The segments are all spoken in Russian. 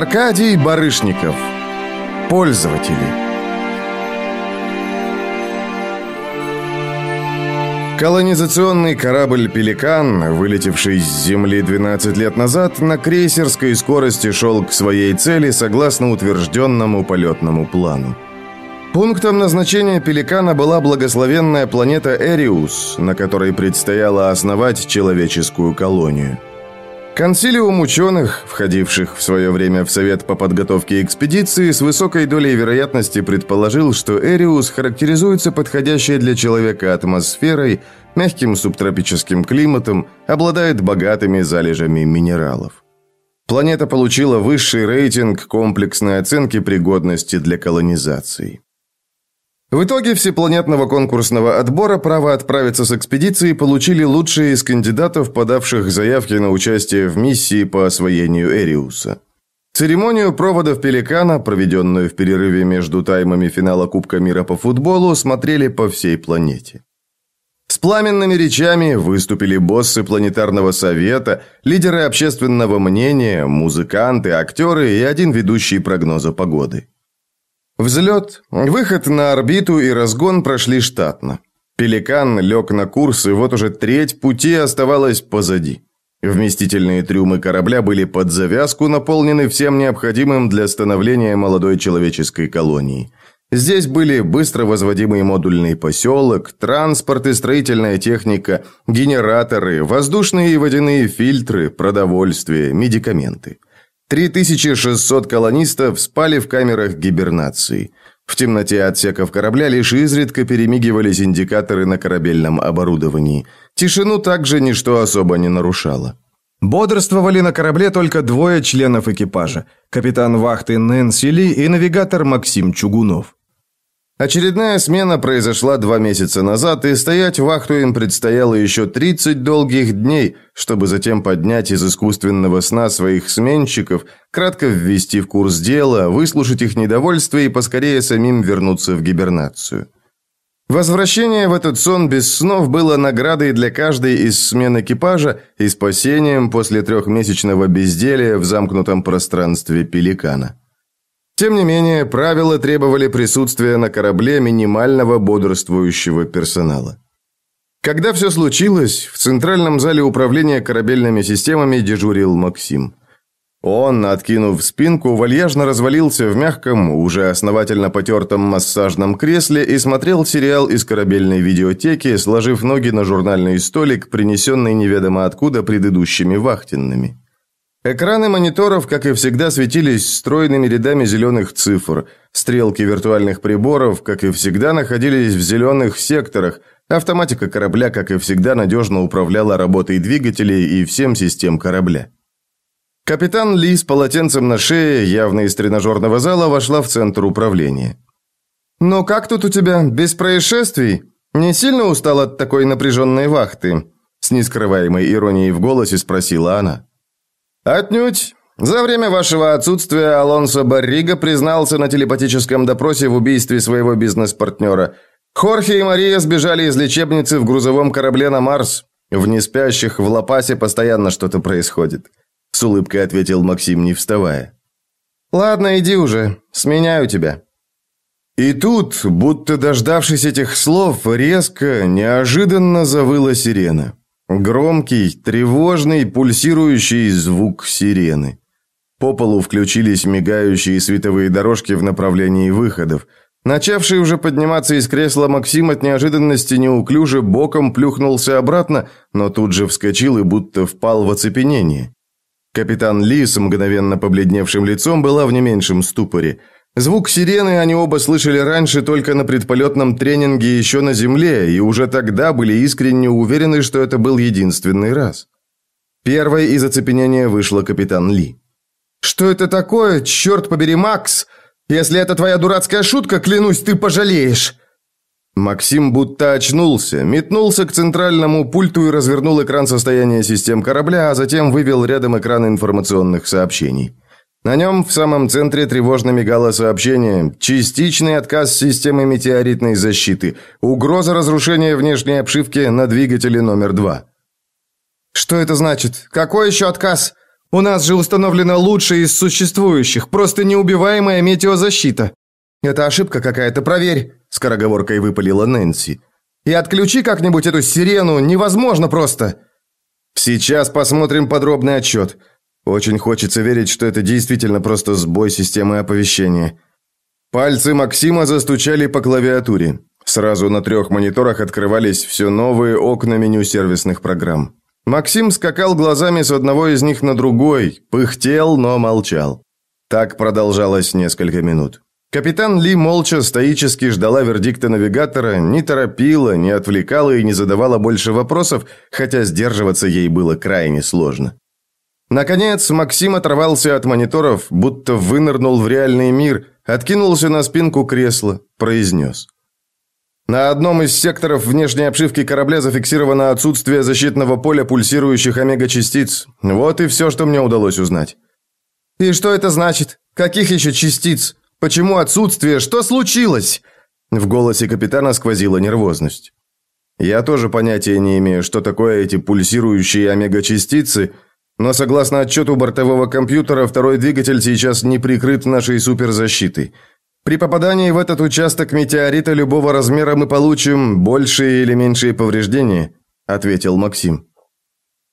Аркадий Барышников. Пользователи. Колонизационный корабль «Пеликан», вылетевший с Земли 12 лет назад, на крейсерской скорости шел к своей цели согласно утвержденному полетному плану. Пунктом назначения «Пеликана» была благословенная планета Эриус, на которой предстояло основать человеческую колонию – Консилиум ученых, входивших в свое время в Совет по подготовке экспедиции, с высокой долей вероятности предположил, что Эриус характеризуется подходящей для человека атмосферой, мягким субтропическим климатом, обладает богатыми залежами минералов. Планета получила высший рейтинг комплексной оценки пригодности для колонизации. В итоге всепланетного конкурсного отбора право отправиться с экспедицией получили лучшие из кандидатов, подавших заявки на участие в миссии по освоению Эриуса. Церемонию проводов «Пеликана», проведенную в перерыве между таймами финала Кубка мира по футболу, смотрели по всей планете. С пламенными речами выступили боссы планетарного совета, лидеры общественного мнения, музыканты, актеры и один ведущий прогноза погоды. Взлет, выход на орбиту и разгон прошли штатно. «Пеликан» лег на курс, и вот уже треть пути оставалась позади. Вместительные трюмы корабля были под завязку наполнены всем необходимым для становления молодой человеческой колонии. Здесь были быстро возводимый модульный поселок, транспорт и строительная техника, генераторы, воздушные и водяные фильтры, продовольствие, медикаменты – 3600 колонистов спали в камерах гибернации. В темноте отсеков корабля лишь изредка перемигивались индикаторы на корабельном оборудовании. Тишину также ничто особо не нарушало. Бодрствовали на корабле только двое членов экипажа – капитан вахты Нэнси Ли и навигатор Максим Чугунов. Очередная смена произошла два месяца назад, и стоять вахту им предстояло еще 30 долгих дней, чтобы затем поднять из искусственного сна своих сменщиков, кратко ввести в курс дела, выслушать их недовольство и поскорее самим вернуться в гибернацию. Возвращение в этот сон без снов было наградой для каждой из смен экипажа и спасением после трехмесячного безделия в замкнутом пространстве пеликана. Тем не менее, правила требовали присутствия на корабле минимального бодрствующего персонала. Когда все случилось, в центральном зале управления корабельными системами дежурил Максим. Он, откинув спинку, вальяжно развалился в мягком, уже основательно потертом массажном кресле и смотрел сериал из корабельной видеотеки, сложив ноги на журнальный столик, принесенный неведомо откуда предыдущими вахтенными. Экраны мониторов, как и всегда, светились стройными рядами зеленых цифр. Стрелки виртуальных приборов, как и всегда, находились в зеленых секторах. Автоматика корабля, как и всегда, надежно управляла работой двигателей и всем систем корабля. Капитан Ли с полотенцем на шее, явно из тренажерного зала, вошла в центр управления. «Ну как тут у тебя? Без происшествий? Не сильно устал от такой напряженной вахты?» С нескрываемой иронией в голосе спросила она. «Отнюдь. За время вашего отсутствия Алонсо Баррига признался на телепатическом допросе в убийстве своего бизнес-партнера. Хорхе и Мария сбежали из лечебницы в грузовом корабле на Марс. В неспящих в Лопасе постоянно что-то происходит», — с улыбкой ответил Максим, не вставая. «Ладно, иди уже. Сменяю тебя». И тут, будто дождавшись этих слов, резко, неожиданно завыла сирена. Громкий, тревожный, пульсирующий звук сирены. По полу включились мигающие световые дорожки в направлении выходов. Начавший уже подниматься из кресла Максим от неожиданности неуклюже боком плюхнулся обратно, но тут же вскочил и будто впал в оцепенение. Капитан Ли с мгновенно побледневшим лицом была в не меньшем ступоре – Звук сирены они оба слышали раньше только на предполетном тренинге еще на Земле, и уже тогда были искренне уверены, что это был единственный раз. Первой из оцепенения вышла капитан Ли. «Что это такое? Черт побери, Макс! Если это твоя дурацкая шутка, клянусь, ты пожалеешь!» Максим будто очнулся, метнулся к центральному пульту и развернул экран состояния систем корабля, а затем вывел рядом экран информационных сообщений. На нем в самом центре тревожно мигало сообщение «Частичный отказ системы метеоритной защиты. Угроза разрушения внешней обшивки на двигателе номер два». «Что это значит? Какой еще отказ? У нас же установлена лучшая из существующих, просто неубиваемая метеозащита. Это ошибка какая-то, проверь, скороговоркой выпалила Нэнси. И отключи как-нибудь эту сирену, невозможно просто. Сейчас посмотрим подробный отчет. Очень хочется верить, что это действительно просто сбой системы оповещения. Пальцы Максима застучали по клавиатуре. Сразу на трех мониторах открывались все новые окна меню сервисных программ. Максим скакал глазами с одного из них на другой, пыхтел, но молчал. Так продолжалось несколько минут. Капитан Ли молча стоически ждала вердикта навигатора, не торопила, не отвлекала и не задавала больше вопросов, хотя сдерживаться ей было крайне сложно. Наконец, Максим оторвался от мониторов, будто вынырнул в реальный мир, откинулся на спинку кресла, произнес – на одном из секторов внешней обшивки корабля зафиксировано отсутствие защитного поля пульсирующих омега-частиц. Вот и все, что мне удалось узнать. И что это значит? Каких еще частиц? Почему отсутствие? Что случилось? В голосе капитана сквозила нервозность. Я тоже понятия не имею, что такое эти пульсирующие омега-частицы, но согласно отчету бортового компьютера, второй двигатель сейчас не прикрыт нашей суперзащитой. При попадании в этот участок метеорита любого размера мы получим большие или меньшие повреждения, ответил Максим.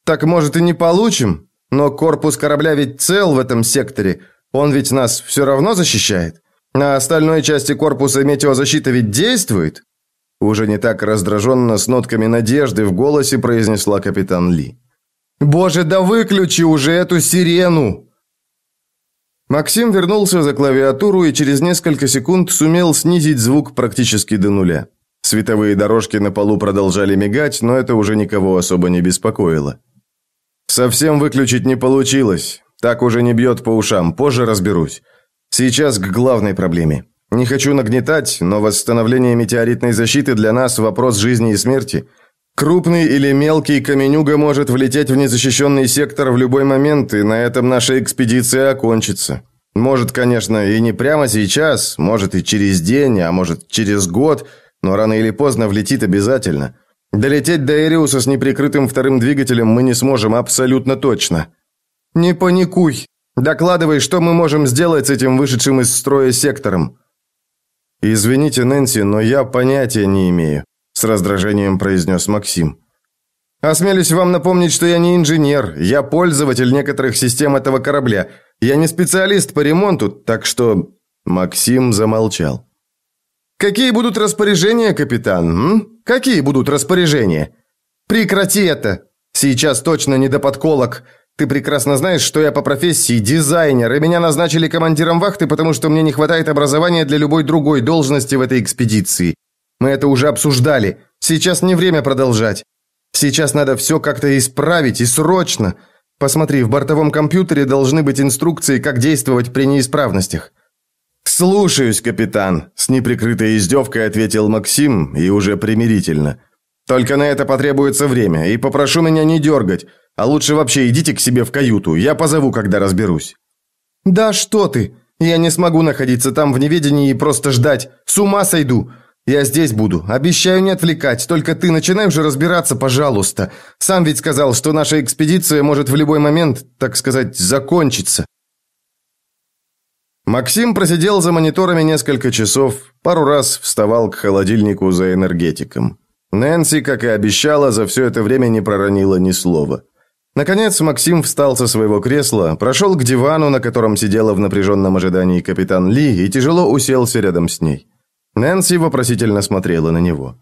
Так может и не получим, но корпус корабля ведь цел в этом секторе. Он ведь нас все равно защищает. На остальной части корпуса метеозащита ведь действует. Уже не так раздраженно с нотками надежды в голосе произнесла капитан Ли. Боже, да выключи уже эту сирену, Максим вернулся за клавиатуру и через несколько секунд сумел снизить звук практически до нуля. Световые дорожки на полу продолжали мигать, но это уже никого особо не беспокоило. Совсем выключить не получилось. Так уже не бьет по ушам, позже разберусь. Сейчас к главной проблеме. Не хочу нагнетать, но восстановление метеоритной защиты для нас вопрос жизни и смерти. Крупный или мелкий каменюга может влететь в незащищенный сектор в любой момент, и на этом наша экспедиция окончится. Может, конечно, и не прямо сейчас, может и через день, а может через год, но рано или поздно влетит обязательно. Долететь до Эриуса с неприкрытым вторым двигателем мы не сможем абсолютно точно. Не паникуй. Докладывай, что мы можем сделать с этим вышедшим из строя сектором. Извините, Нэнси, но я понятия не имею с раздражением произнес Максим. Осмелюсь вам напомнить, что я не инженер, я пользователь некоторых систем этого корабля. Я не специалист по ремонту, так что Максим замолчал. Какие будут распоряжения, капитан? М? Какие будут распоряжения? Прекрати это. Сейчас точно не до подколок. Ты прекрасно знаешь, что я по профессии дизайнер, и меня назначили командиром вахты, потому что мне не хватает образования для любой другой должности в этой экспедиции. Мы это уже обсуждали. Сейчас не время продолжать. Сейчас надо все как-то исправить и срочно. Посмотри, в бортовом компьютере должны быть инструкции, как действовать при неисправностях. Слушаюсь, капитан, с неприкрытой издевкой ответил Максим и уже примирительно. Только на это потребуется время, и попрошу меня не дергать, а лучше вообще идите к себе в каюту, я позову, когда разберусь. Да что ты? Я не смогу находиться там в неведении и просто ждать. С ума сойду. Я здесь буду. Обещаю не отвлекать. Только ты начинай уже разбираться, пожалуйста. Сам ведь сказал, что наша экспедиция может в любой момент, так сказать, закончиться. Максим просидел за мониторами несколько часов, пару раз вставал к холодильнику за энергетиком. Нэнси, как и обещала, за все это время не проронила ни слова. Наконец Максим встал со своего кресла, прошел к дивану, на котором сидела в напряженном ожидании капитан Ли, и тяжело уселся рядом с ней. Нэнси вопросительно смотрела на него.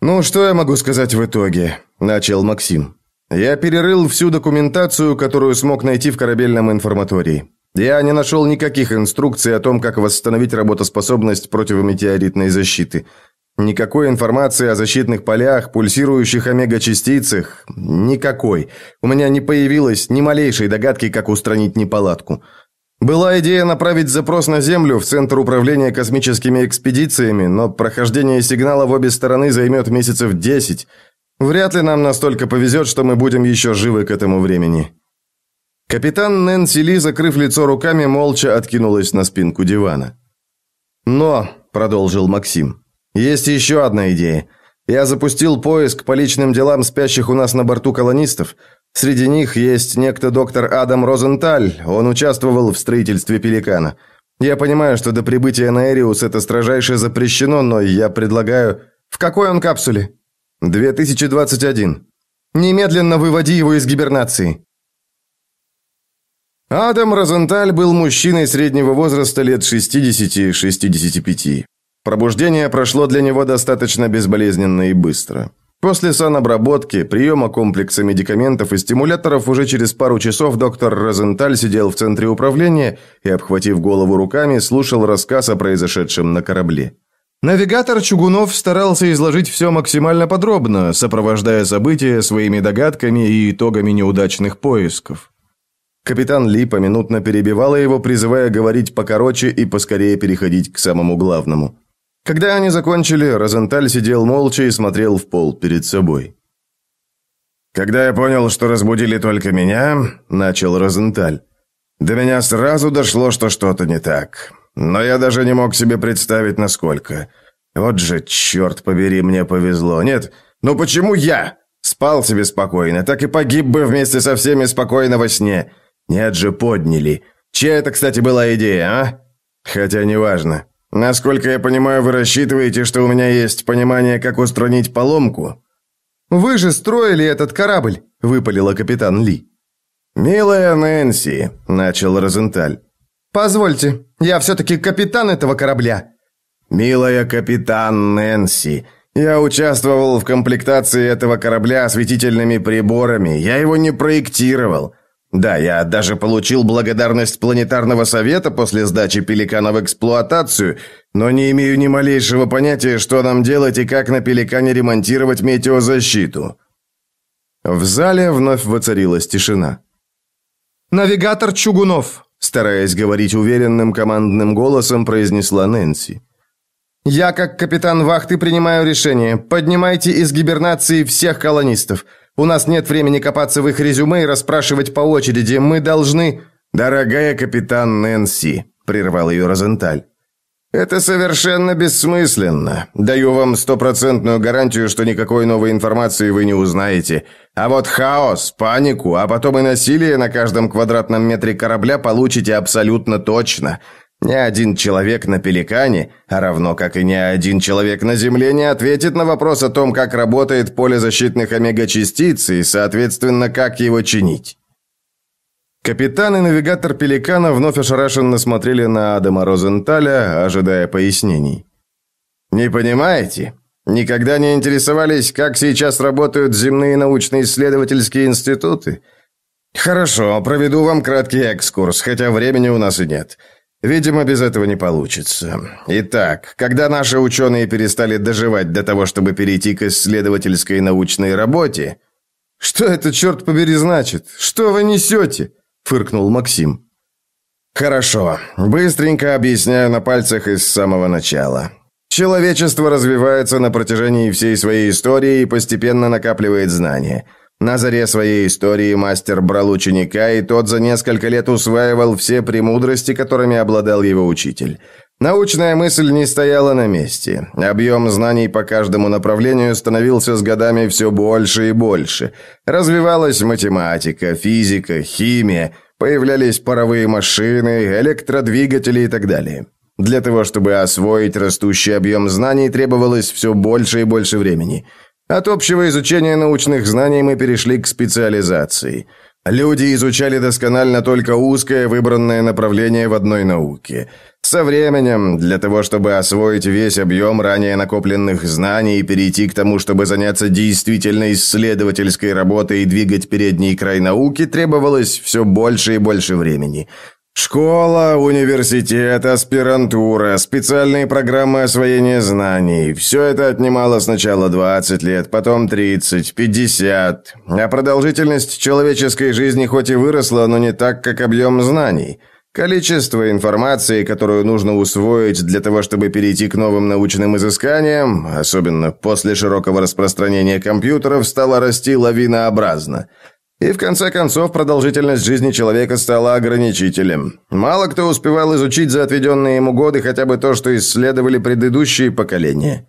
«Ну, что я могу сказать в итоге?» – начал Максим. «Я перерыл всю документацию, которую смог найти в корабельном информатории. Я не нашел никаких инструкций о том, как восстановить работоспособность противометеоритной защиты. Никакой информации о защитных полях, пульсирующих омега-частицах. Никакой. У меня не появилось ни малейшей догадки, как устранить неполадку. Была идея направить запрос на Землю в Центр управления космическими экспедициями, но прохождение сигнала в обе стороны займет месяцев 10. Вряд ли нам настолько повезет, что мы будем еще живы к этому времени. Капитан Нэнси Ли, закрыв лицо руками, молча откинулась на спинку дивана. «Но», — продолжил Максим, — «есть еще одна идея. Я запустил поиск по личным делам спящих у нас на борту колонистов. Среди них есть некто доктор Адам Розенталь, он участвовал в строительстве «Пеликана». Я понимаю, что до прибытия на Эриус это строжайше запрещено, но я предлагаю... В какой он капсуле? 2021. Немедленно выводи его из гибернации. Адам Розенталь был мужчиной среднего возраста лет 60-65. Пробуждение прошло для него достаточно безболезненно и быстро. После санобработки, приема комплекса медикаментов и стимуляторов уже через пару часов доктор Розенталь сидел в центре управления и, обхватив голову руками, слушал рассказ о произошедшем на корабле. Навигатор Чугунов старался изложить все максимально подробно, сопровождая события своими догадками и итогами неудачных поисков. Капитан Ли поминутно перебивала его, призывая говорить покороче и поскорее переходить к самому главному. Когда они закончили, Розенталь сидел молча и смотрел в пол перед собой. «Когда я понял, что разбудили только меня», — начал Розенталь, «до меня сразу дошло, что что-то не так. Но я даже не мог себе представить, насколько. Вот же, черт побери, мне повезло. Нет, ну почему я? Спал себе спокойно, так и погиб бы вместе со всеми спокойно во сне. Нет же, подняли. Чья это, кстати, была идея, а? Хотя неважно. Насколько я понимаю, вы рассчитываете, что у меня есть понимание, как устранить поломку? Вы же строили этот корабль, выпалила капитан Ли. Милая Нэнси, начал Розенталь. Позвольте, я все-таки капитан этого корабля. Милая капитан Нэнси, я участвовал в комплектации этого корабля осветительными приборами. Я его не проектировал. Да, я даже получил благодарность планетарного совета после сдачи Пеликана в эксплуатацию, но не имею ни малейшего понятия, что нам делать и как на Пеликане ремонтировать метеозащиту. В зале вновь воцарилась тишина. «Навигатор Чугунов», стараясь говорить уверенным командным голосом, произнесла Нэнси. «Я, как капитан вахты, принимаю решение. Поднимайте из гибернации всех колонистов. У нас нет времени копаться в их резюме и расспрашивать по очереди. Мы должны...» «Дорогая капитан Нэнси», — прервал ее Розенталь. «Это совершенно бессмысленно. Даю вам стопроцентную гарантию, что никакой новой информации вы не узнаете. А вот хаос, панику, а потом и насилие на каждом квадратном метре корабля получите абсолютно точно. Ни один человек на Пеликане, а равно как и ни один человек на Земле не ответит на вопрос о том, как работает поле защитных омега-частиц и, соответственно, как его чинить. Капитан и навигатор Пеликана вновь ошарашенно смотрели на Адама Розенталя, ожидая пояснений. «Не понимаете? Никогда не интересовались, как сейчас работают земные научно-исследовательские институты? Хорошо, проведу вам краткий экскурс, хотя времени у нас и нет». Видимо, без этого не получится. Итак, когда наши ученые перестали доживать до того, чтобы перейти к исследовательской научной работе... «Что это, черт побери, значит? Что вы несете?» – фыркнул Максим. «Хорошо. Быстренько объясняю на пальцах из самого начала. Человечество развивается на протяжении всей своей истории и постепенно накапливает знания – на заре своей истории мастер брал ученика, и тот за несколько лет усваивал все премудрости, которыми обладал его учитель. Научная мысль не стояла на месте. Объем знаний по каждому направлению становился с годами все больше и больше. Развивалась математика, физика, химия, появлялись паровые машины, электродвигатели и так далее. Для того, чтобы освоить растущий объем знаний, требовалось все больше и больше времени – от общего изучения научных знаний мы перешли к специализации. Люди изучали досконально только узкое выбранное направление в одной науке. Со временем, для того, чтобы освоить весь объем ранее накопленных знаний и перейти к тому, чтобы заняться действительно исследовательской работой и двигать передний край науки, требовалось все больше и больше времени. Школа, университет, аспирантура, специальные программы освоения знаний – все это отнимало сначала 20 лет, потом 30, 50. А продолжительность человеческой жизни хоть и выросла, но не так, как объем знаний. Количество информации, которую нужно усвоить для того, чтобы перейти к новым научным изысканиям, особенно после широкого распространения компьютеров, стало расти лавинообразно – и в конце концов продолжительность жизни человека стала ограничителем. Мало кто успевал изучить за отведенные ему годы хотя бы то, что исследовали предыдущие поколения.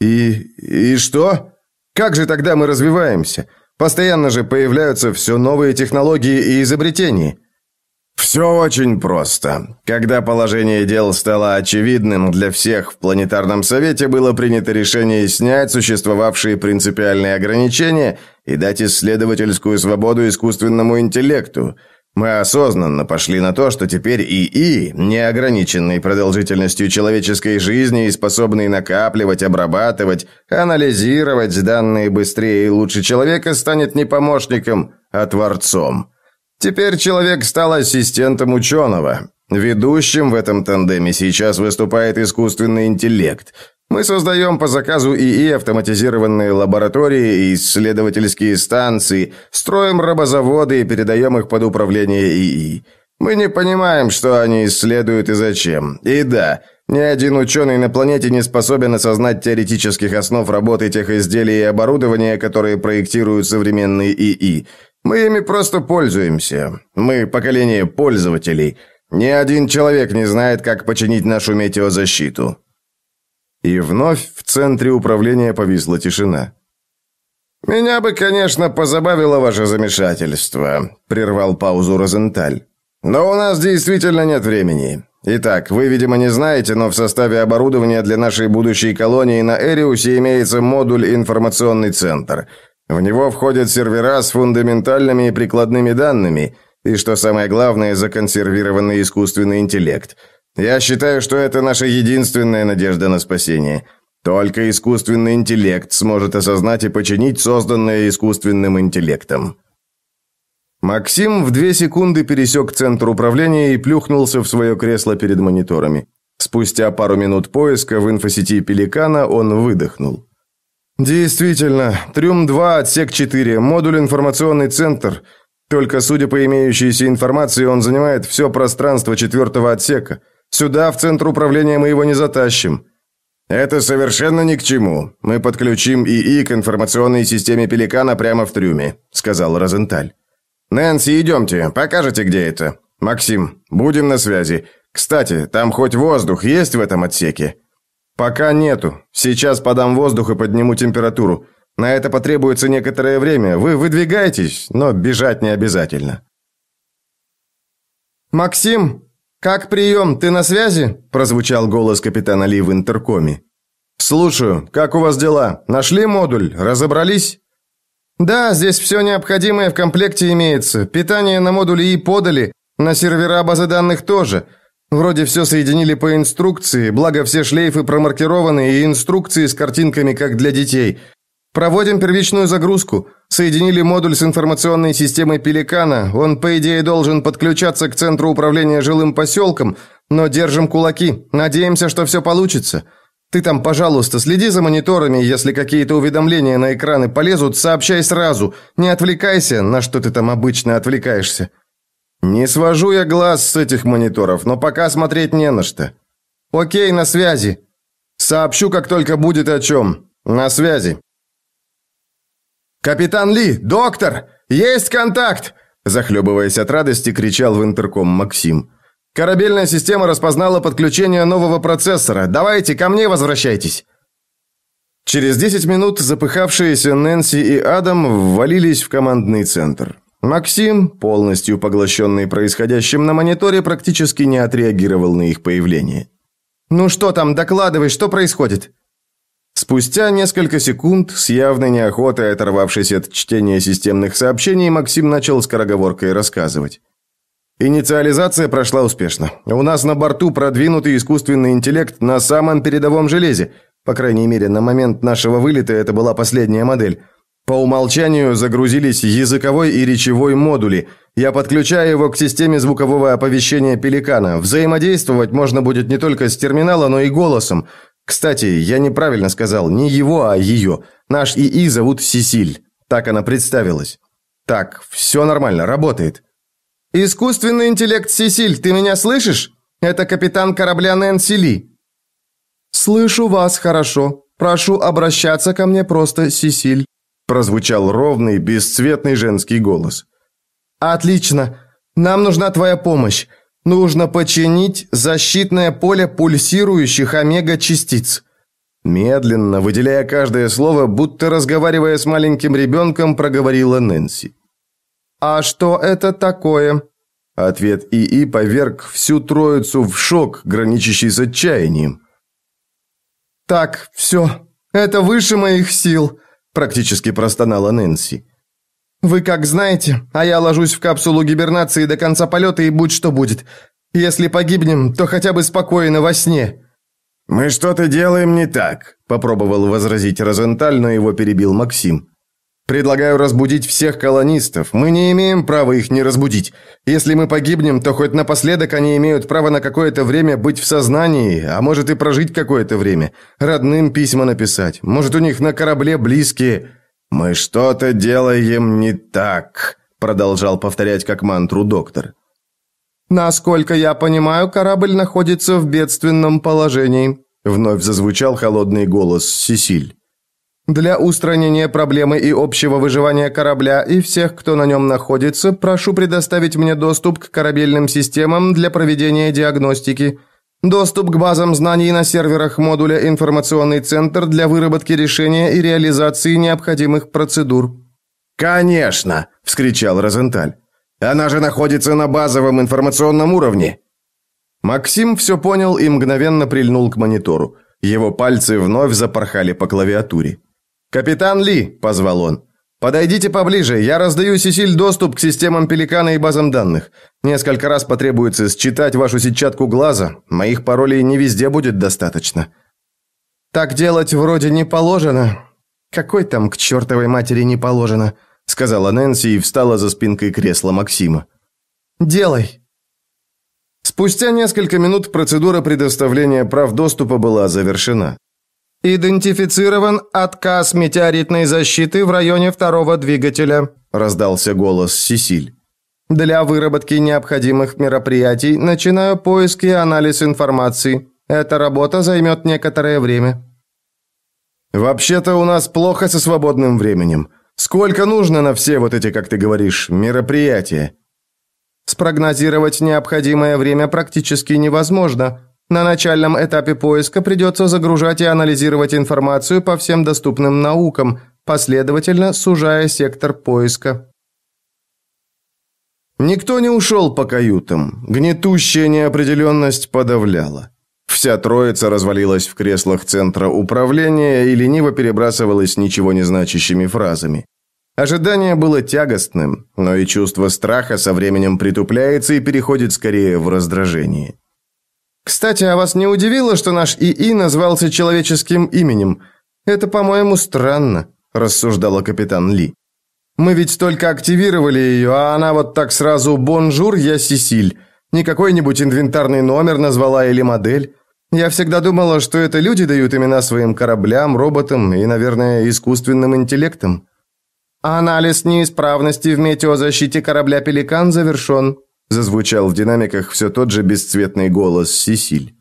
И... и что? Как же тогда мы развиваемся? Постоянно же появляются все новые технологии и изобретения. Все очень просто. Когда положение дел стало очевидным для всех в планетарном совете, было принято решение снять существовавшие принципиальные ограничения и дать исследовательскую свободу искусственному интеллекту. Мы осознанно пошли на то, что теперь ИИ, неограниченный продолжительностью человеческой жизни и способный накапливать, обрабатывать, анализировать данные быстрее и лучше человека, станет не помощником, а творцом. Теперь человек стал ассистентом ученого. Ведущим в этом тандеме сейчас выступает искусственный интеллект. Мы создаем по заказу ИИ автоматизированные лаборатории и исследовательские станции, строим робозаводы и передаем их под управление ИИ. Мы не понимаем, что они исследуют и зачем. И да, ни один ученый на планете не способен осознать теоретических основ работы тех изделий и оборудования, которые проектируют современные ИИ. Мы ими просто пользуемся. Мы поколение пользователей. Ни один человек не знает, как починить нашу метеозащиту». И вновь в центре управления повисла тишина. «Меня бы, конечно, позабавило ваше замешательство», – прервал паузу Розенталь. «Но у нас действительно нет времени. Итак, вы, видимо, не знаете, но в составе оборудования для нашей будущей колонии на Эриусе имеется модуль «Информационный центр». В него входят сервера с фундаментальными и прикладными данными, и, что самое главное, законсервированный искусственный интеллект. Я считаю, что это наша единственная надежда на спасение. Только искусственный интеллект сможет осознать и починить созданное искусственным интеллектом. Максим в две секунды пересек центр управления и плюхнулся в свое кресло перед мониторами. Спустя пару минут поиска в инфосети Пеликана он выдохнул. Действительно, трюм-2, отсек 4, модуль информационный центр. Только, судя по имеющейся информации, он занимает все пространство четвертого отсека. Сюда, в центр управления, мы его не затащим. Это совершенно ни к чему. Мы подключим ИИ к информационной системе Пеликана прямо в трюме, сказал Розенталь. Нэнси, идемте, покажете, где это. Максим, будем на связи. Кстати, там хоть воздух есть в этом отсеке? «Пока нету. Сейчас подам воздух и подниму температуру. На это потребуется некоторое время. Вы выдвигаетесь, но бежать не обязательно». «Максим, как прием? Ты на связи?» – прозвучал голос капитана Ли в интеркоме. «Слушаю. Как у вас дела? Нашли модуль? Разобрались?» «Да, здесь все необходимое в комплекте имеется. Питание на модуле И подали, на сервера базы данных тоже». Вроде все соединили по инструкции, благо все шлейфы промаркированы и инструкции с картинками, как для детей. Проводим первичную загрузку. Соединили модуль с информационной системой Пеликана. Он, по идее, должен подключаться к центру управления жилым поселком, но держим кулаки. Надеемся, что все получится. Ты там, пожалуйста, следи за мониторами, если какие-то уведомления на экраны полезут, сообщай сразу. Не отвлекайся, на что ты там обычно отвлекаешься. «Не свожу я глаз с этих мониторов, но пока смотреть не на что». «Окей, на связи. Сообщу, как только будет о чем. На связи». «Капитан Ли! Доктор! Есть контакт!» Захлебываясь от радости, кричал в интерком Максим. «Корабельная система распознала подключение нового процессора. Давайте, ко мне возвращайтесь!» Через 10 минут запыхавшиеся Нэнси и Адам ввалились в командный центр. Максим, полностью поглощенный происходящим на мониторе, практически не отреагировал на их появление. «Ну что там, докладывай, что происходит?» Спустя несколько секунд, с явной неохотой оторвавшись от чтения системных сообщений, Максим начал скороговоркой рассказывать. Инициализация прошла успешно. У нас на борту продвинутый искусственный интеллект на самом передовом железе. По крайней мере, на момент нашего вылета это была последняя модель. По умолчанию загрузились языковой и речевой модули. Я подключаю его к системе звукового оповещения Пеликана. Взаимодействовать можно будет не только с терминала, но и голосом. Кстати, я неправильно сказал, не его, а ее. Наш ИИ зовут Сисиль. Так она представилась. Так, все нормально, работает. Искусственный интеллект Сисиль, ты меня слышишь? Это капитан корабля Нэнси Ли. Слышу вас хорошо. Прошу обращаться ко мне просто Сисиль прозвучал ровный, бесцветный женский голос. Отлично. Нам нужна твоя помощь. Нужно починить защитное поле пульсирующих омега-частиц. Медленно, выделяя каждое слово, будто разговаривая с маленьким ребенком, проговорила Нэнси. «А что это такое?» Ответ ИИ поверг всю троицу в шок, граничащий с отчаянием. «Так, все. Это выше моих сил», – практически простонала Нэнси. «Вы как знаете, а я ложусь в капсулу гибернации до конца полета и будь что будет. Если погибнем, то хотя бы спокойно во сне». «Мы что-то делаем не так», – попробовал возразить Розенталь, но его перебил Максим. «Предлагаю разбудить всех колонистов. Мы не имеем права их не разбудить. Если мы погибнем, то хоть напоследок они имеют право на какое-то время быть в сознании, а может и прожить какое-то время. Родным письма написать. Может, у них на корабле близкие...» «Мы что-то делаем не так», – продолжал повторять как мантру доктор. «Насколько я понимаю, корабль находится в бедственном положении», вновь зазвучал холодный голос Сесиль. «Для устранения проблемы и общего выживания корабля и всех, кто на нем находится, прошу предоставить мне доступ к корабельным системам для проведения диагностики. Доступ к базам знаний на серверах модуля «Информационный центр» для выработки решения и реализации необходимых процедур». «Конечно!» – вскричал Розенталь. Она же находится на базовом информационном уровне. Максим все понял и мгновенно прильнул к монитору. Его пальцы вновь запорхали по клавиатуре. «Капитан Ли!» – позвал он. «Подойдите поближе, я раздаю Сесиль доступ к системам Пеликана и базам данных. Несколько раз потребуется считать вашу сетчатку глаза, моих паролей не везде будет достаточно». «Так делать вроде не положено. Какой там к чертовой матери не положено?» сказала Нэнси и встала за спинкой кресла Максима. «Делай». Спустя несколько минут процедура предоставления прав доступа была завершена. «Идентифицирован отказ метеоритной защиты в районе второго двигателя», раздался голос Сесиль. «Для выработки необходимых мероприятий начинаю поиск и анализ информации. Эта работа займет некоторое время». «Вообще-то у нас плохо со свободным временем», Сколько нужно на все вот эти, как ты говоришь, мероприятия? Спрогнозировать необходимое время практически невозможно. На начальном этапе поиска придется загружать и анализировать информацию по всем доступным наукам, последовательно сужая сектор поиска. Никто не ушел по каютам. Гнетущая неопределенность подавляла. Вся троица развалилась в креслах центра управления и лениво перебрасывалась ничего не значащими фразами. Ожидание было тягостным, но и чувство страха со временем притупляется и переходит скорее в раздражение. «Кстати, а вас не удивило, что наш ИИ назвался человеческим именем? Это, по-моему, странно», – рассуждала капитан Ли. «Мы ведь только активировали ее, а она вот так сразу «Бонжур, я Сесиль». Не какой-нибудь инвентарный номер назвала или модель. Я всегда думала, что это люди дают имена своим кораблям, роботам и, наверное, искусственным интеллектам. Анализ неисправности в метеозащите корабля «Пеликан» завершен, зазвучал в динамиках все тот же бесцветный голос Сесиль.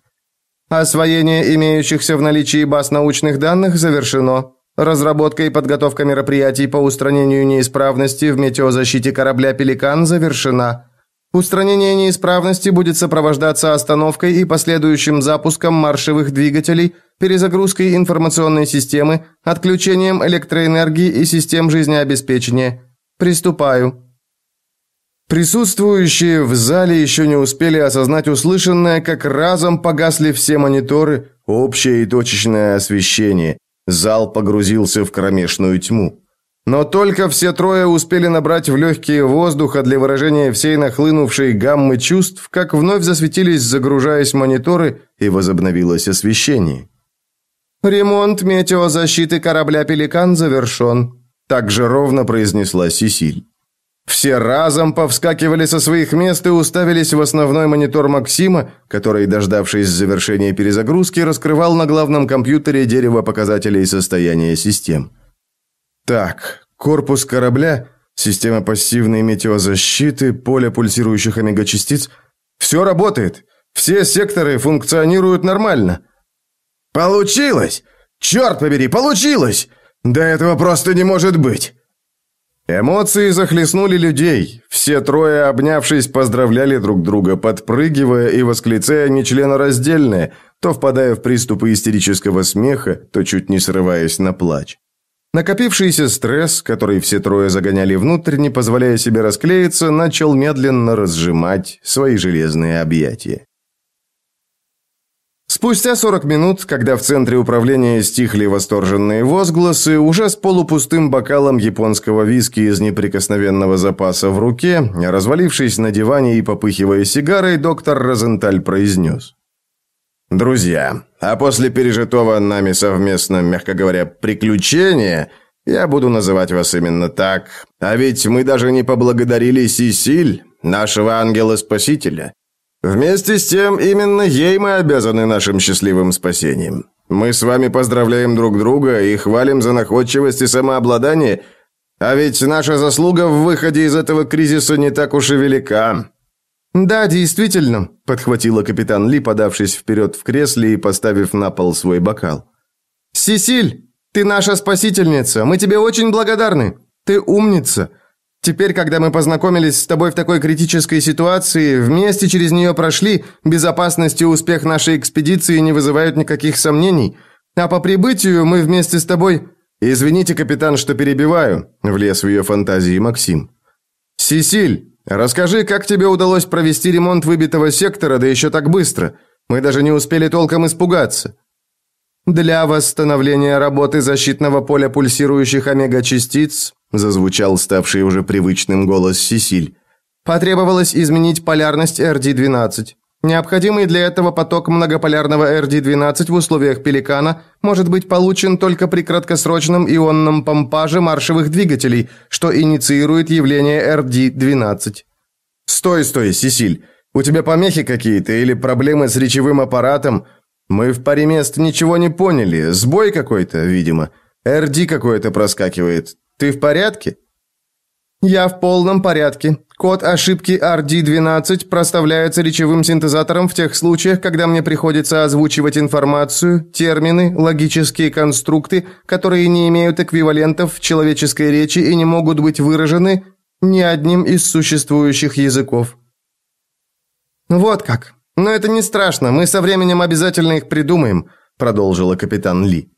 Освоение имеющихся в наличии баз научных данных завершено. Разработка и подготовка мероприятий по устранению неисправности в метеозащите корабля «Пеликан» завершена. Устранение неисправности будет сопровождаться остановкой и последующим запуском маршевых двигателей, перезагрузкой информационной системы, отключением электроэнергии и систем жизнеобеспечения. Приступаю. Присутствующие в зале еще не успели осознать услышанное, как разом погасли все мониторы, общее и точечное освещение. Зал погрузился в кромешную тьму. Но только все трое успели набрать в легкие воздуха для выражения всей нахлынувшей гаммы чувств, как вновь засветились, загружаясь мониторы, и возобновилось освещение. «Ремонт метеозащиты корабля «Пеликан» завершен», – также ровно произнесла Сисиль. Все разом повскакивали со своих мест и уставились в основной монитор Максима, который, дождавшись завершения перезагрузки, раскрывал на главном компьютере дерево показателей состояния систем. Так, корпус корабля, система пассивной метеозащиты, поле пульсирующих омега-частиц – все работает. Все секторы функционируют нормально. Получилось! Черт побери, получилось! Да этого просто не может быть! Эмоции захлестнули людей. Все трое, обнявшись, поздравляли друг друга, подпрыгивая и восклицая нечленораздельное. то впадая в приступы истерического смеха, то чуть не срываясь на плач. Накопившийся стресс, который все трое загоняли внутрь, не позволяя себе расклеиться, начал медленно разжимать свои железные объятия. Спустя 40 минут, когда в центре управления стихли восторженные возгласы, уже с полупустым бокалом японского виски из неприкосновенного запаса в руке, развалившись на диване и попыхивая сигарой, доктор Розенталь произнес. «Друзья, а после пережитого нами совместно, мягко говоря, приключения, я буду называть вас именно так. А ведь мы даже не поблагодарили Сисиль, нашего ангела-спасителя. Вместе с тем, именно ей мы обязаны нашим счастливым спасением. Мы с вами поздравляем друг друга и хвалим за находчивость и самообладание, а ведь наша заслуга в выходе из этого кризиса не так уж и велика». «Да, действительно», – подхватила капитан Ли, подавшись вперед в кресле и поставив на пол свой бокал. «Сисиль, ты наша спасительница, мы тебе очень благодарны. Ты умница. Теперь, когда мы познакомились с тобой в такой критической ситуации, вместе через нее прошли, безопасность и успех нашей экспедиции не вызывают никаких сомнений. А по прибытию мы вместе с тобой... Извините, капитан, что перебиваю, влез в ее фантазии Максим. Сисиль, расскажи, как тебе удалось провести ремонт выбитого сектора, да еще так быстро? Мы даже не успели толком испугаться. Для восстановления работы защитного поля пульсирующих омега-частиц зазвучал ставший уже привычным голос Сисиль. Потребовалось изменить полярность RD-12. Необходимый для этого поток многополярного RD-12 в условиях Пеликана может быть получен только при краткосрочном ионном помпаже маршевых двигателей, что инициирует явление RD-12. Стой, стой, Сисиль. У тебя помехи какие-то или проблемы с речевым аппаратом? Мы в паре мест ничего не поняли. Сбой какой-то, видимо. RD какой-то проскакивает. Ты в порядке?» «Я в полном порядке. Код ошибки RD12 проставляется речевым синтезатором в тех случаях, когда мне приходится озвучивать информацию, термины, логические конструкты, которые не имеют эквивалентов в человеческой речи и не могут быть выражены ни одним из существующих языков». «Вот как. Но это не страшно, мы со временем обязательно их придумаем», продолжила капитан Ли.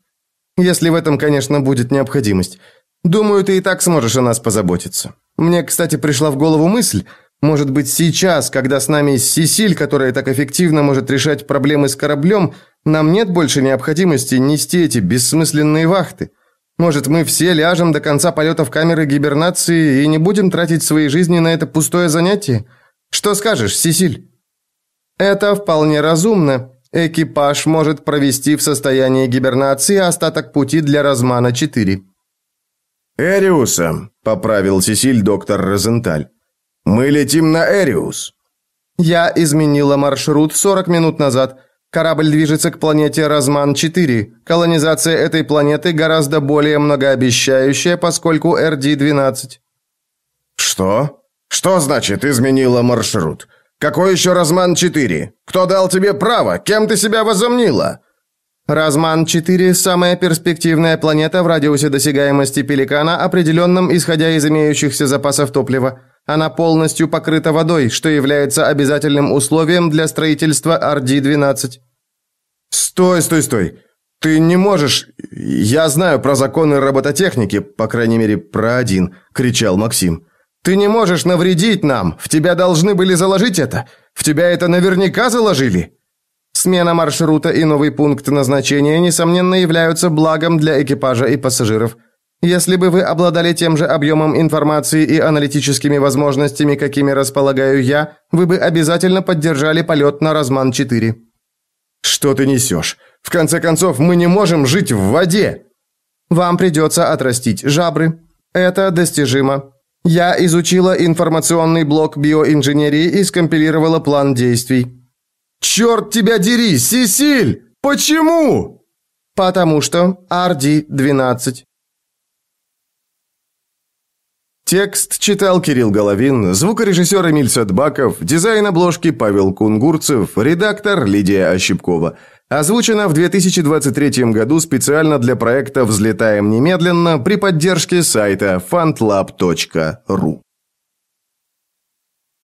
«Если в этом, конечно, будет необходимость. Думаю, ты и так сможешь о нас позаботиться. Мне, кстати, пришла в голову мысль, может быть, сейчас, когда с нами Сисиль, которая так эффективно может решать проблемы с кораблем, нам нет больше необходимости нести эти бессмысленные вахты. Может, мы все ляжем до конца полета в камеры гибернации и не будем тратить свои жизни на это пустое занятие? Что скажешь, Сисиль? Это вполне разумно. Экипаж может провести в состоянии гибернации остаток пути для Размана-4. «Эриусом», — поправил Сесиль доктор Розенталь. «Мы летим на Эриус». «Я изменила маршрут 40 минут назад. Корабль движется к планете Разман-4. Колонизация этой планеты гораздо более многообещающая, поскольку РД-12». «Что? Что значит изменила маршрут? Какой еще Разман-4? Кто дал тебе право? Кем ты себя возомнила?» Разман-4 – самая перспективная планета в радиусе досягаемости Пеликана, определенном исходя из имеющихся запасов топлива. Она полностью покрыта водой, что является обязательным условием для строительства RD-12. Стой, стой, стой. Ты не можешь... Я знаю про законы робототехники, по крайней мере, про один, кричал Максим. Ты не можешь навредить нам. В тебя должны были заложить это. В тебя это наверняка заложили. Смена маршрута и новый пункт назначения, несомненно, являются благом для экипажа и пассажиров. Если бы вы обладали тем же объемом информации и аналитическими возможностями, какими располагаю я, вы бы обязательно поддержали полет на Разман-4». «Что ты несешь? В конце концов, мы не можем жить в воде!» «Вам придется отрастить жабры. Это достижимо. Я изучила информационный блок биоинженерии и скомпилировала план действий. «Черт тебя дери, Сесиль! Почему?» «Потому что RD-12». Текст читал Кирилл Головин, звукорежиссер Эмиль Садбаков, дизайн обложки Павел Кунгурцев, редактор Лидия Ощепкова. Озвучено в 2023 году специально для проекта «Взлетаем немедленно» при поддержке сайта fantlab.ru.